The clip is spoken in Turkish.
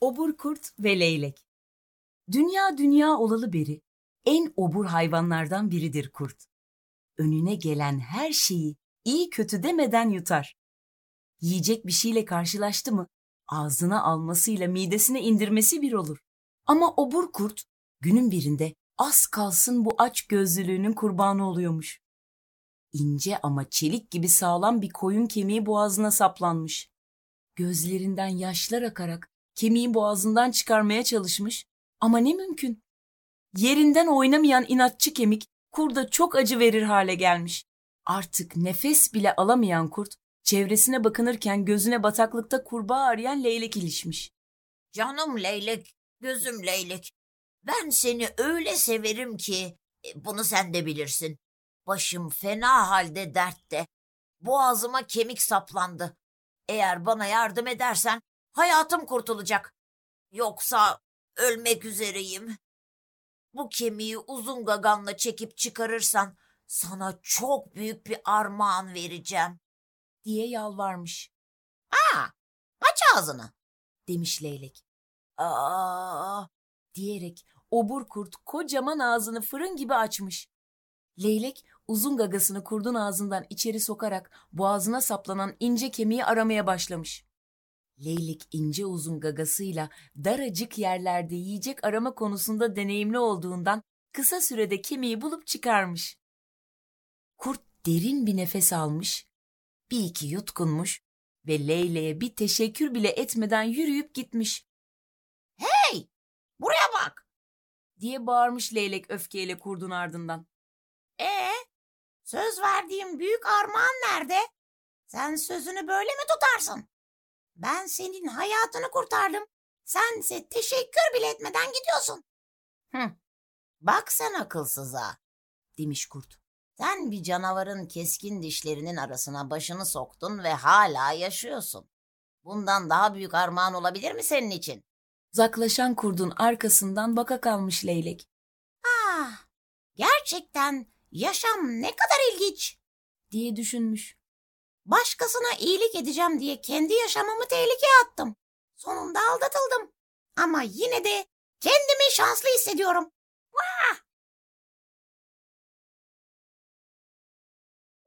Obur Kurt ve Leylek Dünya dünya olalı beri en obur hayvanlardan biridir kurt. Önüne gelen her şeyi iyi kötü demeden yutar. Yiyecek bir şeyle karşılaştı mı ağzına almasıyla midesine indirmesi bir olur. Ama obur kurt günün birinde az kalsın bu aç gözlülüğünün kurbanı oluyormuş. İnce ama çelik gibi sağlam bir koyun kemiği boğazına saplanmış. Gözlerinden yaşlar akarak kemiği boğazından çıkarmaya çalışmış ama ne mümkün. Yerinden oynamayan inatçı kemik kurda çok acı verir hale gelmiş. Artık nefes bile alamayan kurt çevresine bakınırken gözüne bataklıkta kurbağa arayan leylek ilişmiş. Canım leylek, gözüm leylek. Ben seni öyle severim ki e, bunu sen de bilirsin. Başım fena halde dertte. Boğazıma kemik saplandı. Eğer bana yardım edersen hayatım kurtulacak. Yoksa ölmek üzereyim. Bu kemiği uzun gaganla çekip çıkarırsan sana çok büyük bir armağan vereceğim. diye yalvarmış. Aa, aç ağzını. demiş leylek. Aa diyerek obur kurt kocaman ağzını fırın gibi açmış. Leylek uzun gagasını kurdun ağzından içeri sokarak boğazına saplanan ince kemiği aramaya başlamış. Leylek ince uzun gagasıyla daracık yerlerde yiyecek arama konusunda deneyimli olduğundan kısa sürede kemiği bulup çıkarmış. Kurt derin bir nefes almış, bir iki yutkunmuş ve Leyle'ye bir teşekkür bile etmeden yürüyüp gitmiş Hey, buraya bak. diye bağırmış leylek öfkeyle kurdun ardından. Ee, söz verdiğim büyük armağan nerede? Sen sözünü böyle mi tutarsın? Ben senin hayatını kurtardım. Sense teşekkür bile etmeden gidiyorsun. Hı. Bak sen akılsıza, demiş kurt. Sen bir canavarın keskin dişlerinin arasına başını soktun ve hala yaşıyorsun. Bundan daha büyük armağan olabilir mi senin için? Uzaklaşan kurdun arkasından baka kalmış leylek Ah, gerçekten yaşam ne kadar ilginç. diye düşünmüş. Başkasına iyilik edeceğim diye kendi yaşamımı tehlikeye attım. Sonunda aldatıldım. Ama yine de kendimi şanslı hissediyorum.